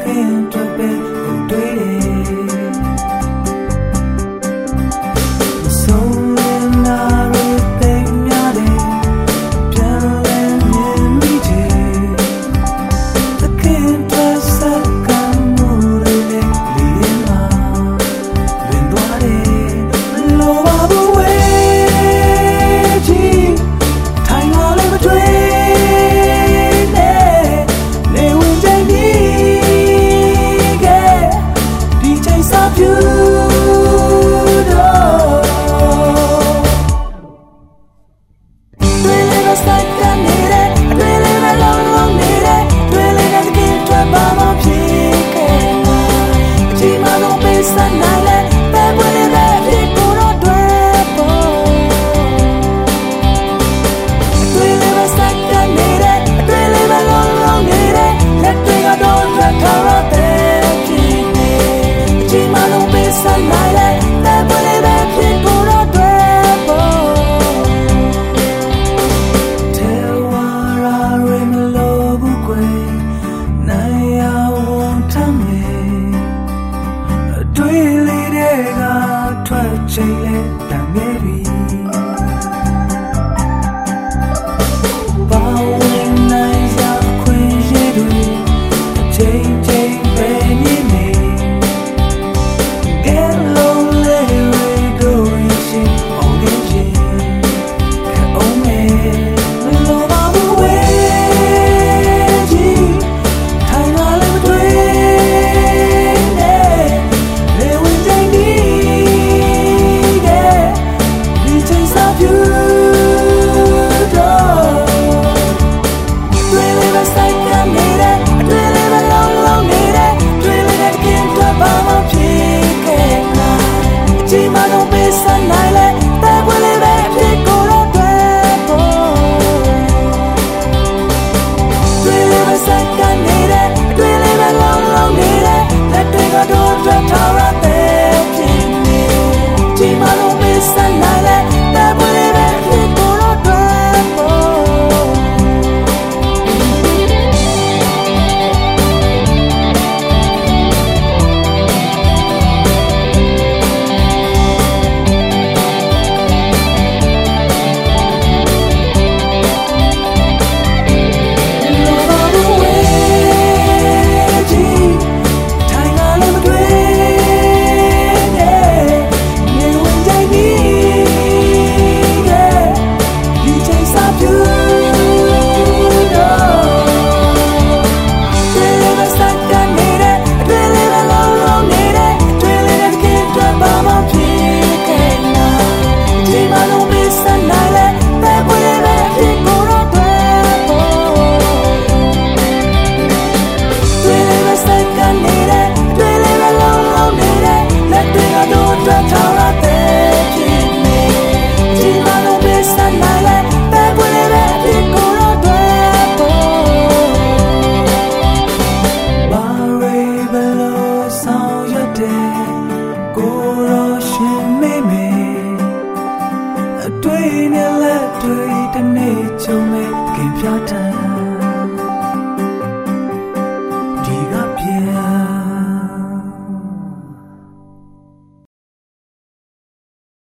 can't obey. chile, también ချုံမဲ့ခင်ပြတ်တယ်